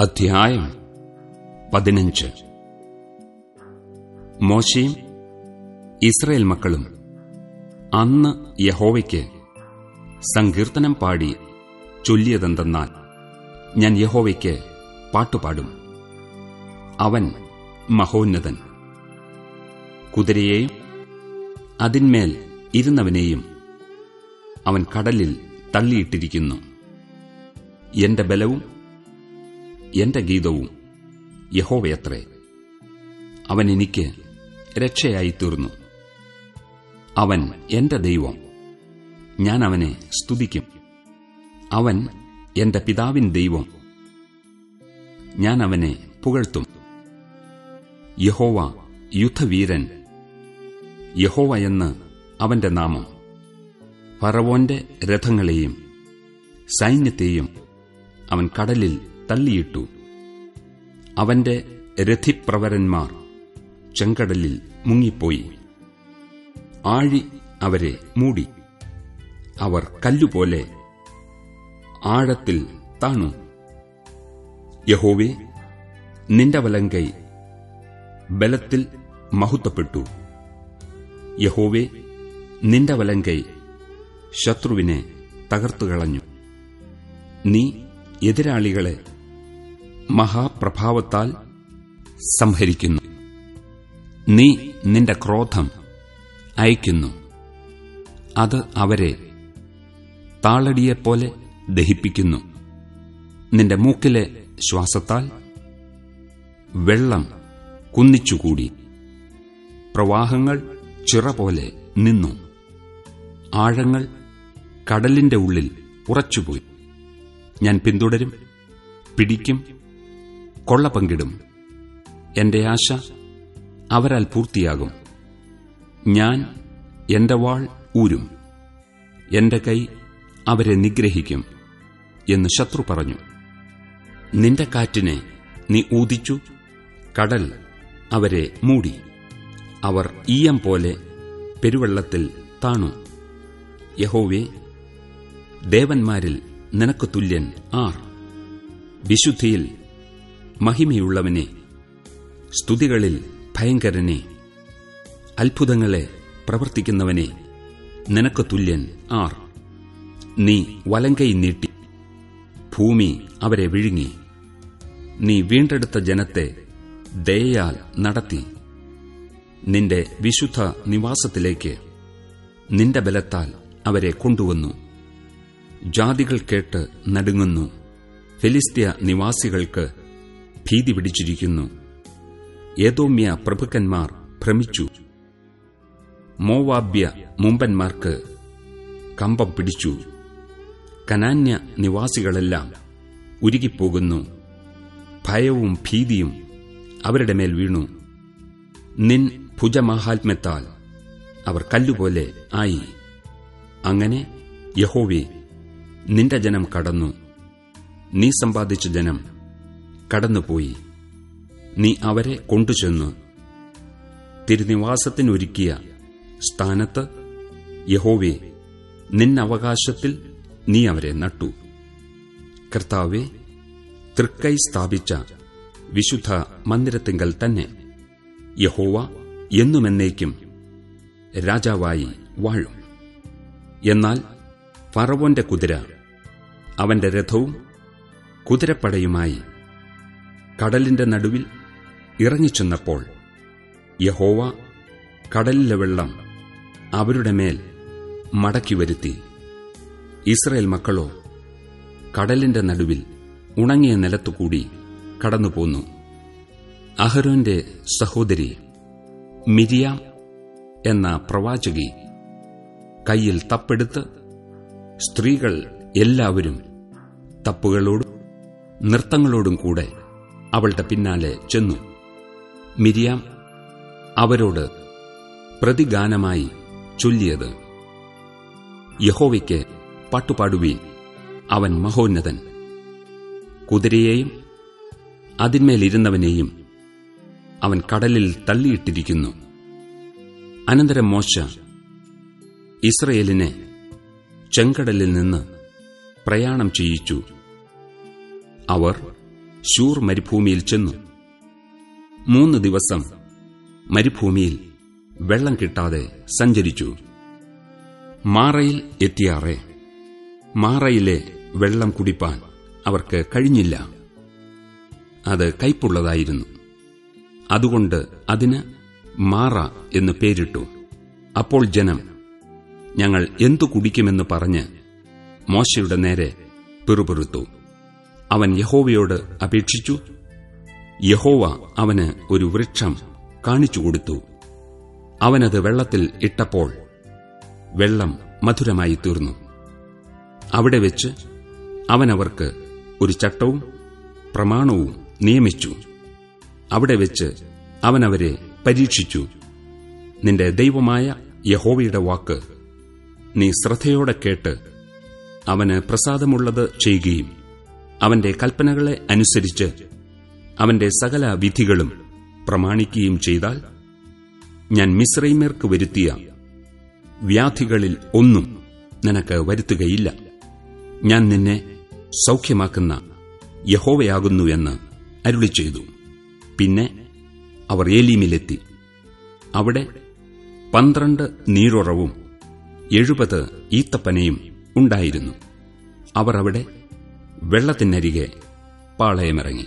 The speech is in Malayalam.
അധ്യായം പതിനഞ്ച്. മോശയും ഇസ്രയേൽ മക്കളും അന്ന് യഹോവയ്ക്ക് സങ്കീർത്തനം പാടി ചൊല്ലിയതെന്തെന്നാൽ ഞാൻ യഹോവയ്ക്ക് പാട്ടുപാടും. അവൻ മഹോന്നതൻ. കുതിരയെയും അതിന്മേൽ ഇരുന്നവനെയും അവൻ കടലിൽ തള്ളിയിട്ടിരിക്കുന്നു. എന്റെ ബലവും എന്റെ ഗീതവും. യഹോവയത്രേ അവൻ എനിക്ക് രക്ഷയായി തീർന്നു. അവൻ എന്റെ ദൈവം. ഞാൻ അവനെ സ്തുതിക്കും. അവൻ എന്റെ പിതാവിൻ ദൈവം. ഞാൻ അവനെ പുകഴ്ത്തും. യഹോവ യുദ്ധവീരൻ. യഹോവ എന്ന് അവന്റെ നാമം. ഫറവോന്റെ രഥങ്ങളെയും സൈന്യത്തെയും അവൻ കടലിൽ തള്ളിയിട്ടു. അവന്റെ രഥിപ്രവരന്മാർ ചെങ്കടലിൽ മുങ്ങിപ്പോയി. ആഴി അവരെ മൂടി. അവർ കല്ലുപോലെ ആഴത്തിൽ താണു. യഹോവെ നിന്റെ വലങ്കൈ ബലത്തിൽ മഹുത്തപ്പെട്ടു യഹോവെ നിന്റെ വലങ്കൈ ശത്രുവിനെ തകർത്തുകളഞ്ഞു. നീ എതിരാളികളെ മഹാപ്രഭാവത്താൽ സംഹരിക്കുന്നു. നീ നിന്റെ ക്രോധം അയക്കുന്നു അത് അവരെ താളടിയെപ്പോലെ ദഹിപ്പിക്കുന്നു. നിന്റെ മൂക്കിലെ ശ്വാസത്താൽ വെള്ളം കുന്നിച്ചുകൂടി. പ്രവാഹങ്ങൾ ചിറ പോലെ നിന്നു. ആഴങ്ങൾ കടലിന്റെ ഉള്ളിൽ ഉറച്ചുപോയി. ഞാൻ പിന്തുടരും പിടിക്കും കൊള്ള പങ്കിടും. എന്റെ ആശ അവരാൽ പൂർത്തിയാകും. ഞാൻ എന്റെ വാൾ ഊരും. എന്റെ കൈ അവരെ നിഗ്രഹിക്കും എന്ന് ശത്രു പറഞ്ഞു. നിന്റെ കാറ്റിനെ നീ ഊതിച്ചു കടൽ അവരെ മൂടി. അവർ ഈയം പോലെ പെരുവെള്ളത്തിൽ താണു. യഹോവേ ദേവന്മാരിൽ നിനക്ക് തുല്യൻ ആർ. വിശുദ്ധിയിൽ മഹിമയുള്ളവനെ. സ്തുതികളിൽ ഭയങ്കരനെ. അത്ഭുതങ്ങളെ പ്രവർത്തിക്കുന്നവനെ. നിനക്ക് തുല്യൻ ആർ. നീ വലങ്കൈ നീട്ടി. ഭൂമി അവരെ വിഴുങ്ങി. നീ വീണ്ടെടുത്ത ജനത്തെ ദയയാൽ നടത്തി. നിന്റെ വിശുദ്ധ നിവാസത്തിലേക്ക് നിന്റെ ബലത്താൽ അവരെ കൊണ്ടുവന്നു. ജാതികൾ കേട്ട് നടുങ്ങുന്നു. ഫിലിസ്തീയ നിവാസികൾക്ക് ഭീതി പിടിച്ചിരിക്കുന്നു. ഏതോമ്യ പ്രഭുക്കന്മാർ ഭ്രമിച്ചു. മോവാബ്യ മുമ്പന്മാർക്ക് കമ്പം പിടിച്ചു. കനാന്യ നിവാസികളെല്ലാം ഉരുകിപ്പോകുന്നു. ഭയവും ഭീതിയും അവരുടെ മേൽ വീണു. നിൻ ഭുജമാഹാത്മ്യത്താൽ അവർ കല്ലുപോലെ ആയി. അങ്ങനെ യഹോവി നിന്റെ ജനം കടന്നു. നീ സമ്പാദിച്ച ജനം കടന്നുപോയി. നീ അവരെ കൊണ്ടുചെന്നു. തിരുനിവാസത്തിനൊരുക്കിയ സ്ഥാനത്ത് യഹോവെ നിന്നവകാശത്തിൽ നീ അവരെ നട്ടു. കർത്താവെ തൃക്കൈ സ്ഥാപിച്ച വിശുദ്ധ മന്ദിരത്തിങ്കൽ തന്നെ യഹോവ എന്നുമെന്നേക്കും രാജാവായി വാഴും. എന്നാൽ ഫറവോന്റെ കുതിര അവന്റെ രഥവും കുതിരപ്പടയുമായി കടലിന്റെ നടുവിൽ ഇറങ്ങിച്ചെന്നപ്പോൾ യഹോവ കടലിലെ വെള്ളം അവരുടെ മേൽ മടക്കി വരുത്തി. ഇസ്രയേൽ മക്കളോ കടലിന്റെ നടുവിൽ ഉണങ്ങിയ നിലത്തുകൂടി കടന്നുപോന്നു അഹരോന്റെ സഹോദരി മിരിയാം എന്ന പ്രവാചകി കയ്യിൽ തപ്പെടുത്ത് സ്ത്രീകൾ എല്ലാവരും തപ്പുകളോടും നൃത്തങ്ങളോടും കൂടെ അവളുടെ പിന്നാലെ ചെന്നു. മിരിയാം അവരോട് പ്രതിഗാനമായി ചൊല്ലിയത് യഹോവയ്ക്ക് പാട്ടുപാടുവീൻ അവൻ മഹോന്നതൻ. കുതിരയെയും അതിന്മേലിരുന്നവനെയും അവൻ കടലിൽ തള്ളിയിട്ടിരിക്കുന്നു. അനന്തരം മോശ ഇസ്രയേലിനെ ചെങ്കടലിൽ നിന്ന് പ്രയാണം ചെയ്യിച്ചു. അവർ ശൂർ മരുഭൂമിയിൽ ചെന്നു. മൂന്ന് ദിവസം മരുഭൂമിയിൽ വെള്ളം കിട്ടാതെ സഞ്ചരിച്ചു. മാറയിൽ എത്തിയാറെ മാറയിലെ വെള്ളം കുടിപ്പാൻ അവർക്ക് കഴിഞ്ഞില്ല. അത് കയ്പുള്ളതായിരുന്നു. അതുകൊണ്ട് അതിന് മാറ എന്ന് പേരിട്ടു. അപ്പോൾ ജനം ഞങ്ങൾ എന്തു കുടിക്കുമെന്ന് പറഞ്ഞ് മോശയുടെ നേരെ പിറുപിറുത്തു. അവൻ യഹോവയോട് അപേക്ഷിച്ചു. യഹോവ അവന് ഒരു വൃക്ഷം കാണിച്ചുകൊടുത്തു അവനത് വെള്ളത്തിൽ ഇട്ടപ്പോൾ വെള്ളം മധുരമായി തീർന്നു. അവിടെ വെച്ച് അവനവർക്ക് ഒരു ചട്ടവും പ്രമാണവും നിയമിച്ചു. അവിടെ വെച്ച് അവനവരെ പരീക്ഷിച്ചു. നിന്റെ ദൈവമായ യഹോവയുടെ വാക്ക് നീ ശ്രദ്ധയോടെ കേട്ട് അവന് പ്രസാദമുള്ളത് ചെയ്യുകയും അവന്റെ കൽപ്പനകളെ അനുസരിച്ച് അവന്റെ സകല വിധികളും പ്രമാണിക്കുകയും ചെയ്താൽ ഞാൻ മിശ്രൈമേർക്ക് വരുത്തിയ വ്യാധികളിൽ ഒന്നും നിനക്ക് വരുത്തുകയില്ല. ഞാൻ നിന്നെ സൗഖ്യമാക്കുന്ന യഹോവയാകുന്നു എന്ന് അരുളി ചെയ്തു പിന്നെ അവർ ഏലീമിലെത്തി. അവിടെ പന്ത്രണ്ട് നീരുറവും എഴുപത് ഈത്തപ്പനയും ഉണ്ടായിരുന്നു. അവർ അവിടെ വെള്ളത്തിനരികെ പാളയമിറങ്ങി.